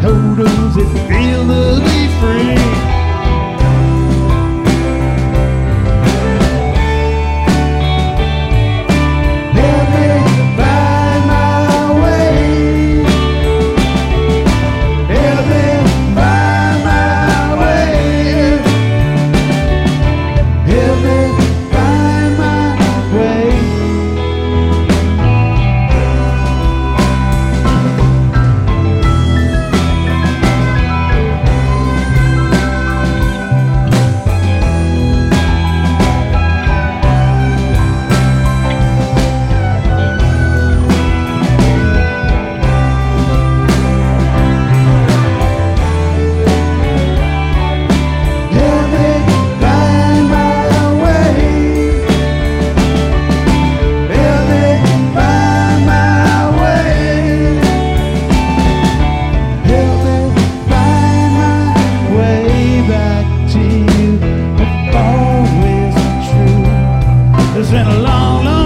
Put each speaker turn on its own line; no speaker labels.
How does it feel to be free. long,